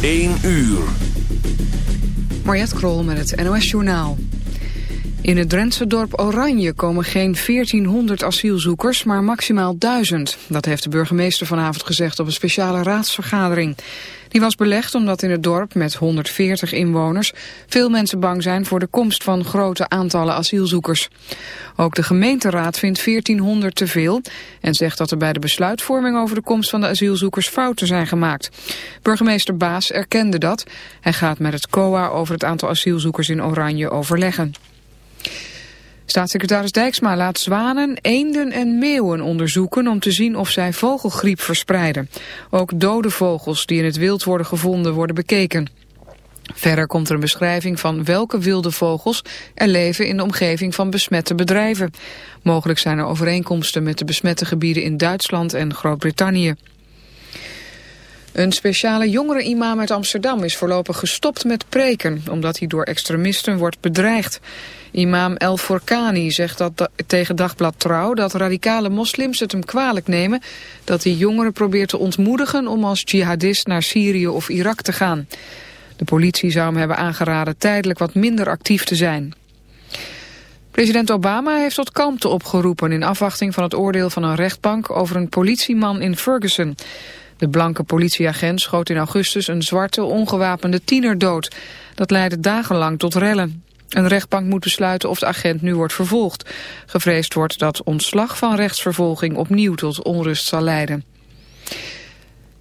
1 uur. Mariette Krol met het NOS Journaal. In het Drentse dorp Oranje komen geen 1400 asielzoekers, maar maximaal 1000. Dat heeft de burgemeester vanavond gezegd op een speciale raadsvergadering. Die was belegd omdat in het dorp met 140 inwoners veel mensen bang zijn voor de komst van grote aantallen asielzoekers. Ook de gemeenteraad vindt 1400 te veel en zegt dat er bij de besluitvorming over de komst van de asielzoekers fouten zijn gemaakt. Burgemeester Baas erkende dat. Hij gaat met het COA over het aantal asielzoekers in Oranje overleggen. Staatssecretaris Dijksma laat zwanen, eenden en meeuwen onderzoeken om te zien of zij vogelgriep verspreiden. Ook dode vogels die in het wild worden gevonden worden bekeken. Verder komt er een beschrijving van welke wilde vogels er leven in de omgeving van besmette bedrijven. Mogelijk zijn er overeenkomsten met de besmette gebieden in Duitsland en Groot-Brittannië. Een speciale jongere-imam uit Amsterdam is voorlopig gestopt met preken, omdat hij door extremisten wordt bedreigd. Imam El Forkani zegt dat tegen Dagblad Trouw dat radicale moslims het hem kwalijk nemen dat hij jongeren probeert te ontmoedigen om als jihadist naar Syrië of Irak te gaan. De politie zou hem hebben aangeraden tijdelijk wat minder actief te zijn. President Obama heeft tot kalmte opgeroepen in afwachting van het oordeel van een rechtbank over een politieman in Ferguson. De blanke politieagent schoot in augustus een zwarte ongewapende tiener dood. Dat leidde dagenlang tot rellen. Een rechtbank moet besluiten of de agent nu wordt vervolgd. Gevreesd wordt dat ontslag van rechtsvervolging opnieuw tot onrust zal leiden.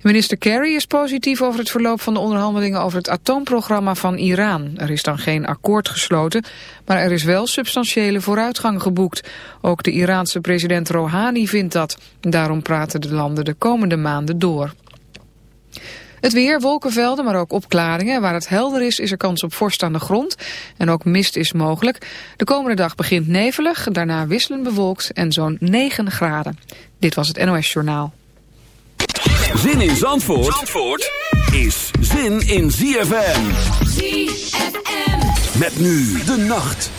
Minister Kerry is positief over het verloop van de onderhandelingen over het atoomprogramma van Iran. Er is dan geen akkoord gesloten, maar er is wel substantiële vooruitgang geboekt. Ook de Iraanse president Rouhani vindt dat. Daarom praten de landen de komende maanden door. Het weer, wolkenvelden, maar ook opklaringen. Waar het helder is, is er kans op vorst aan de grond. En ook mist is mogelijk. De komende dag begint nevelig, daarna wisselend bewolkt en zo'n 9 graden. Dit was het NOS Journaal. Zin in Zandvoort, Zandvoort is zin in ZFM. ZFM. Met nu de nacht.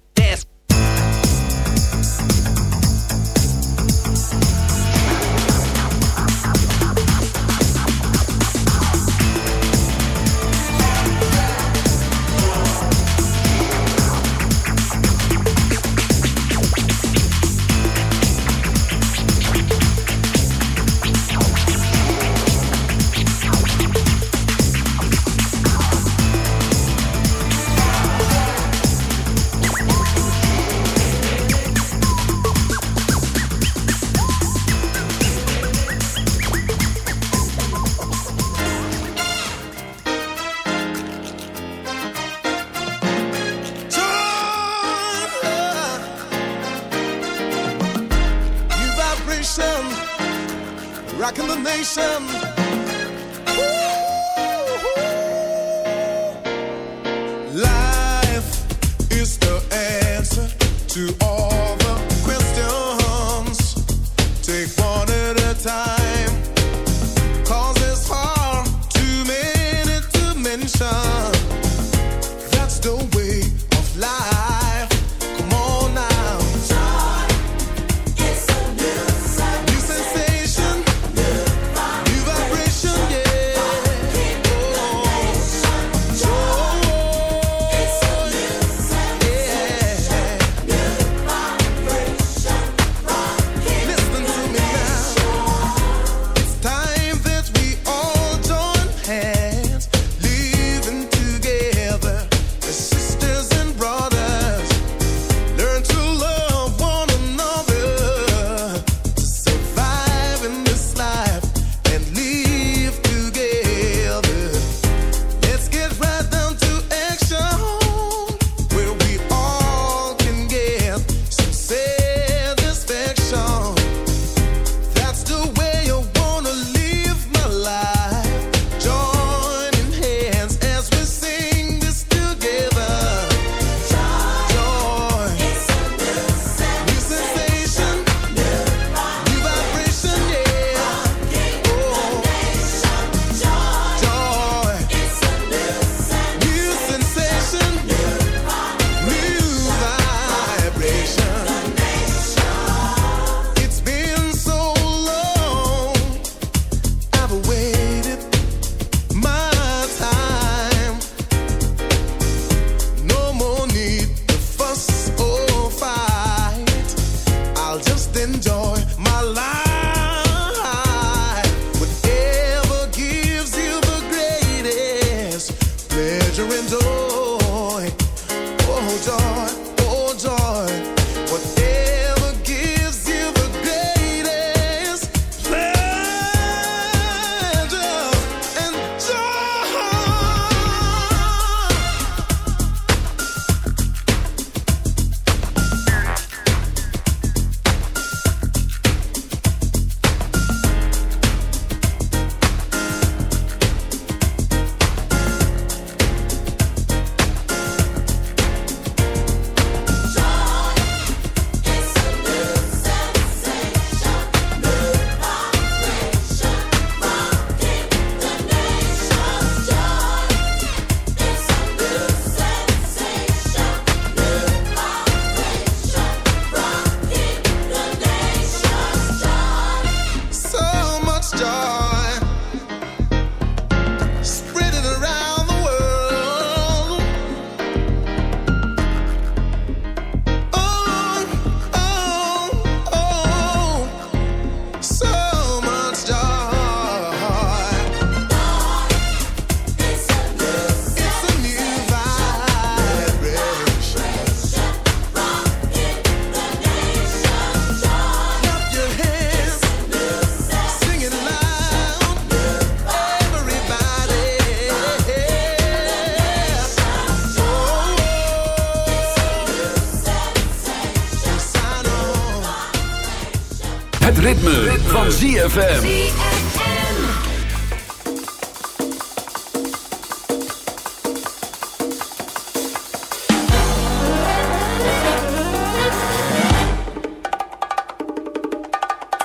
ZFM.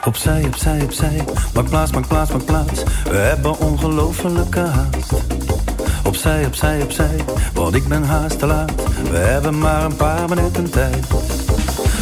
Opzij, opzij, opzij, maak plaats, maak plaats, maak plaats. We hebben ongelofelijke haast. Opzij, opzij, opzij, want ik ben haast te laat. We hebben maar een paar minuten tijd.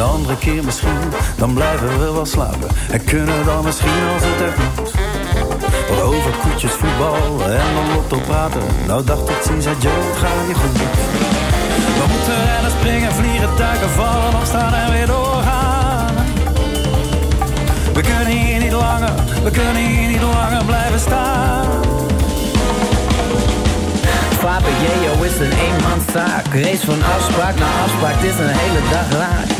Een andere keer misschien, dan blijven we wel slapen. En kunnen dan misschien als het echt moet. Wat over koetjes, voetbal en dan lotto praten. Nou dacht tot ziens, adieu, het gaat je goed. We moeten rennen, springen, vliegen, duiken, vallen, opstaan en weer doorgaan. We kunnen hier niet langer, we kunnen hier niet langer blijven staan. Jeo is een eenmanszaak. Race van afspraak naar afspraak, het is een hele dag raak.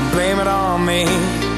don't blame it on me.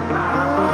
Bye.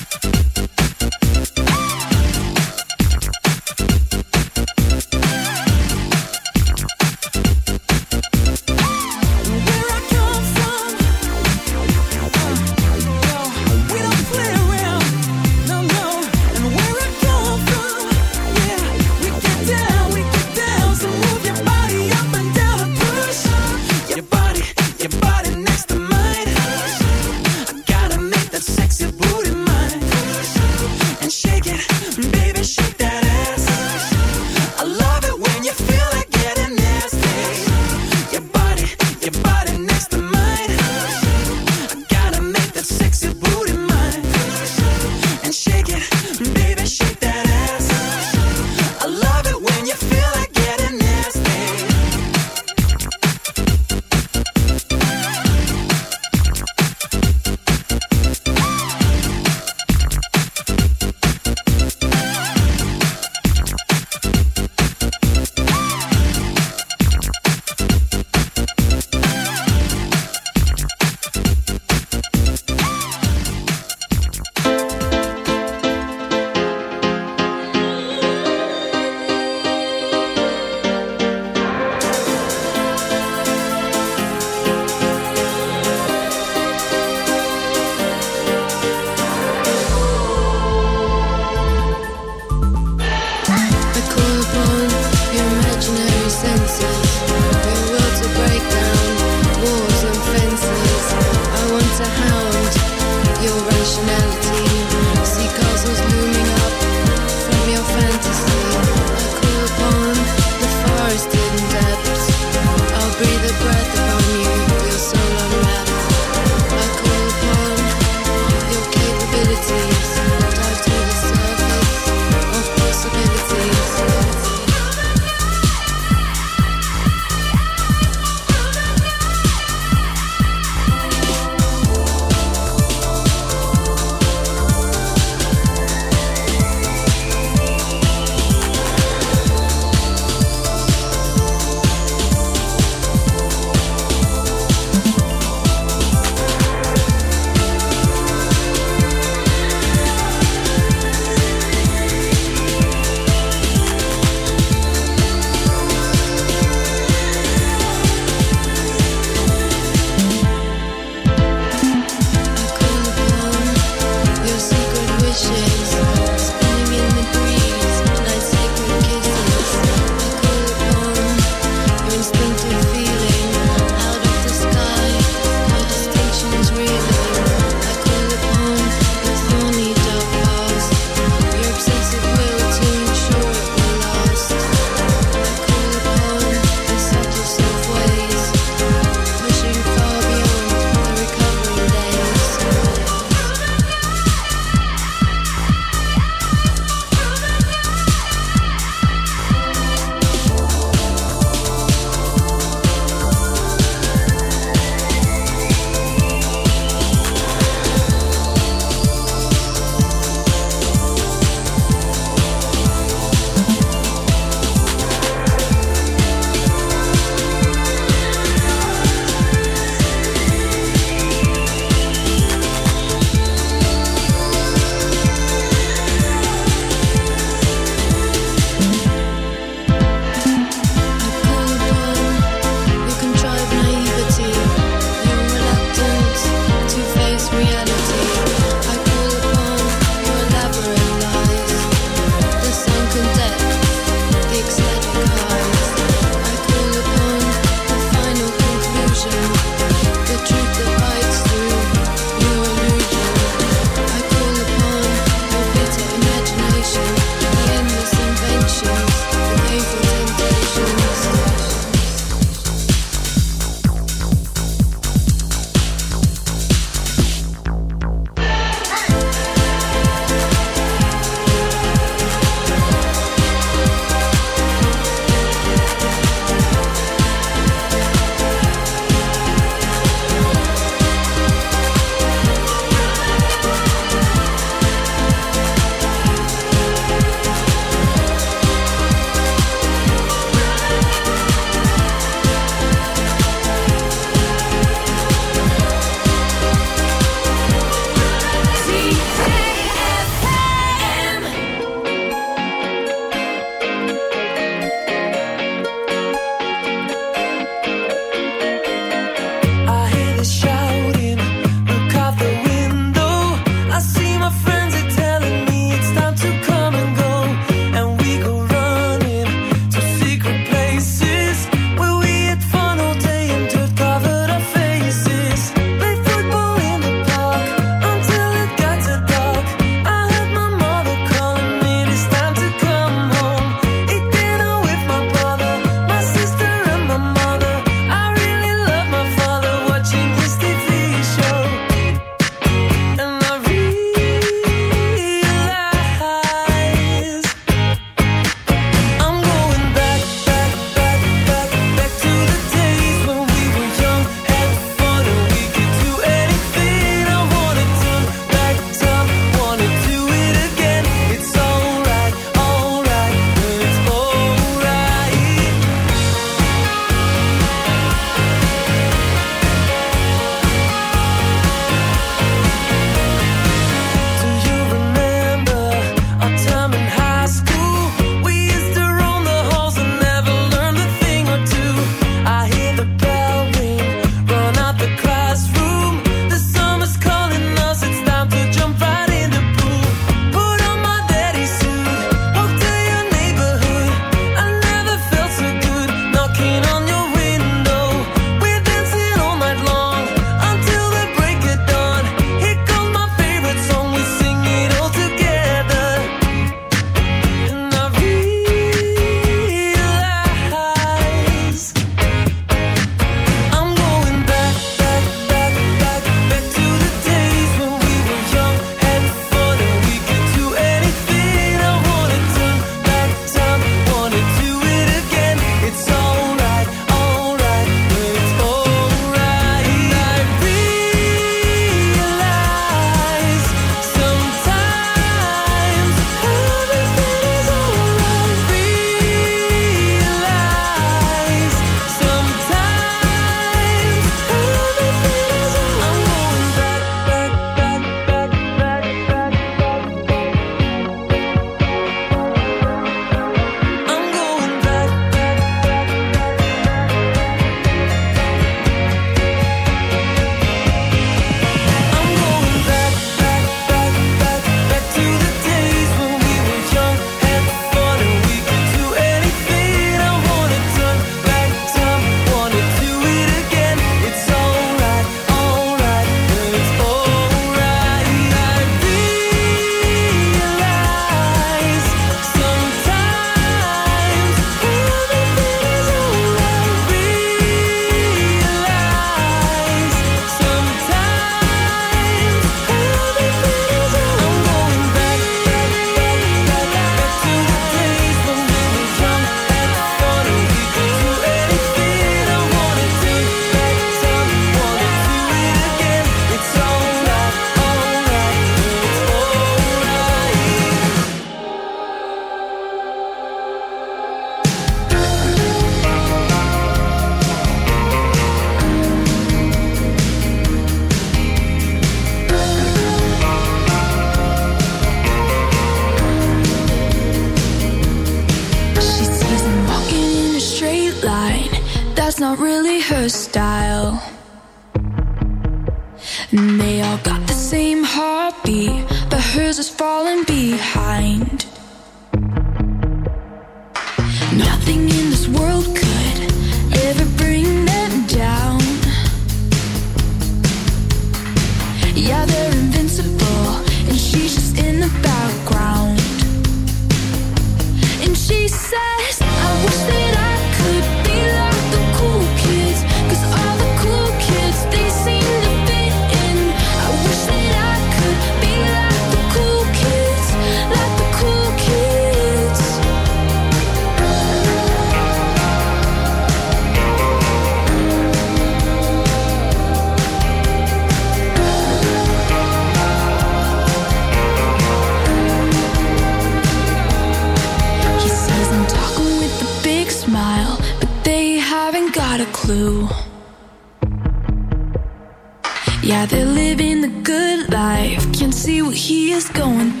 is going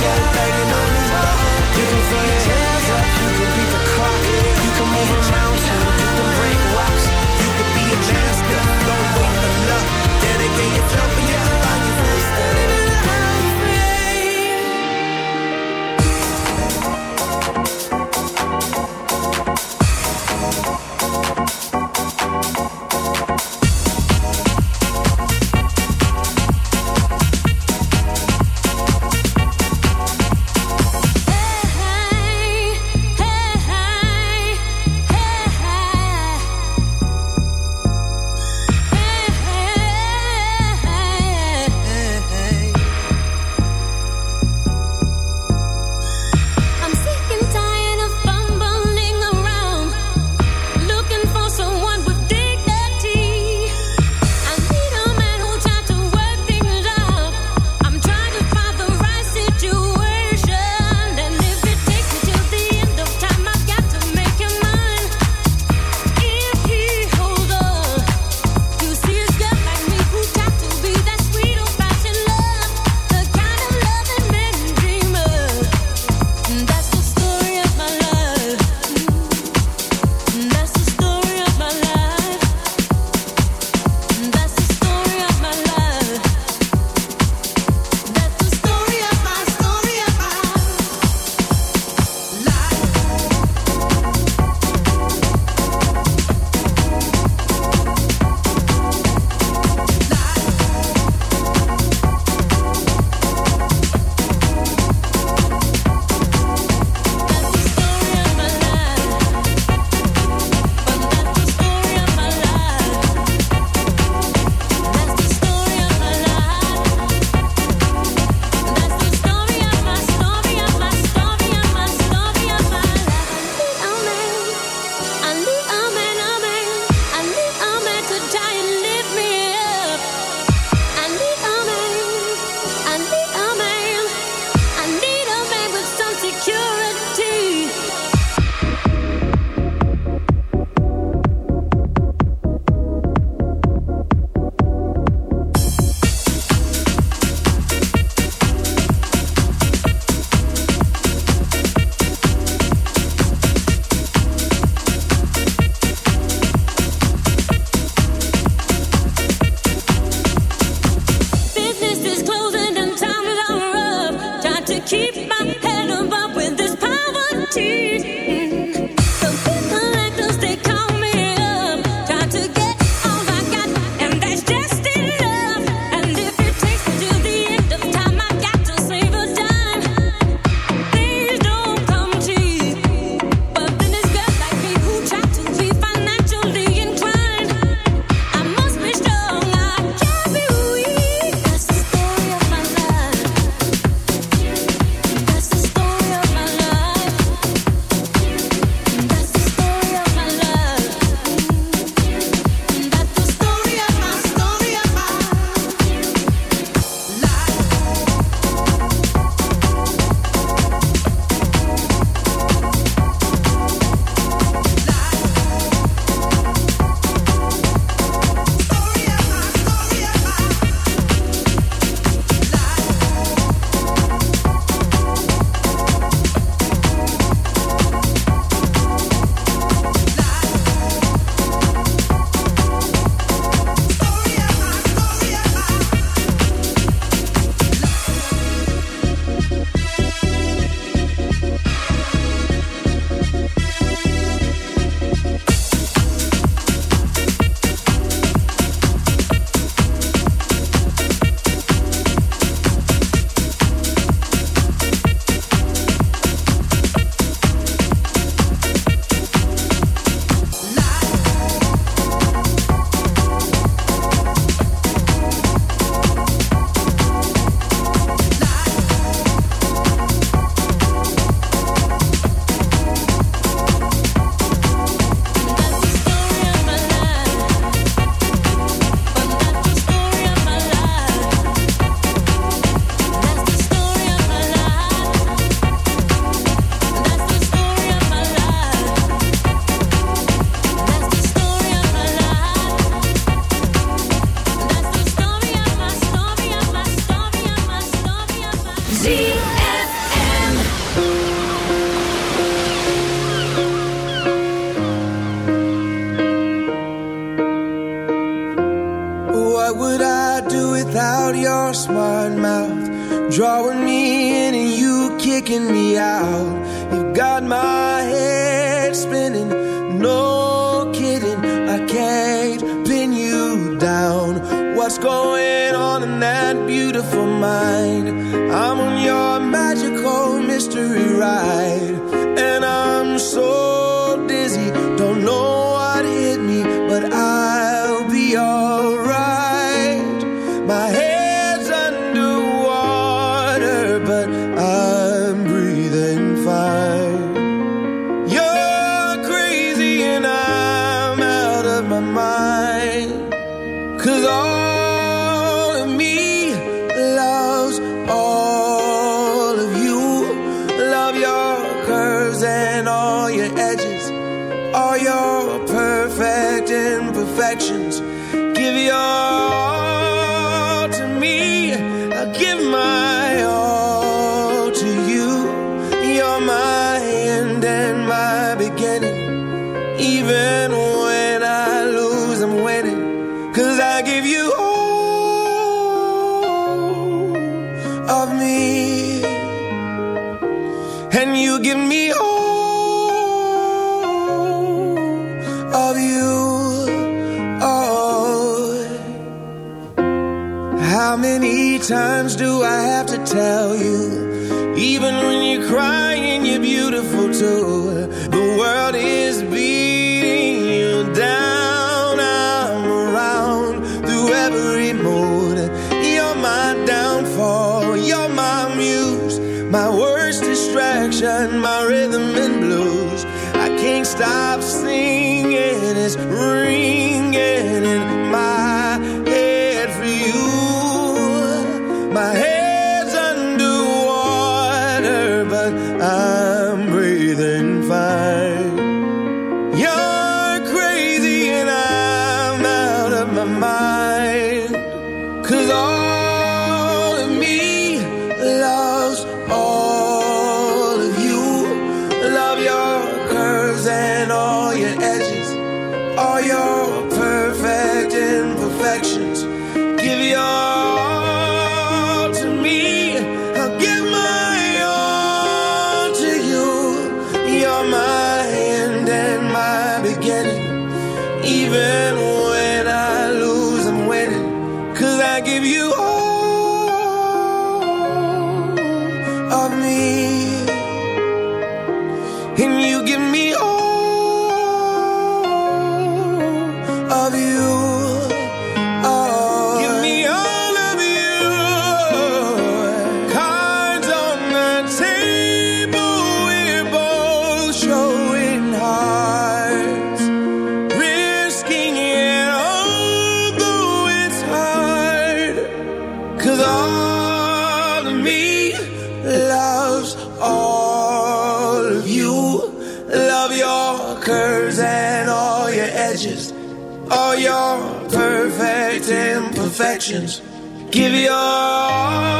Yeah. my head. times do I have to tell you? Even when you cry. and all your edges, all your Give your all.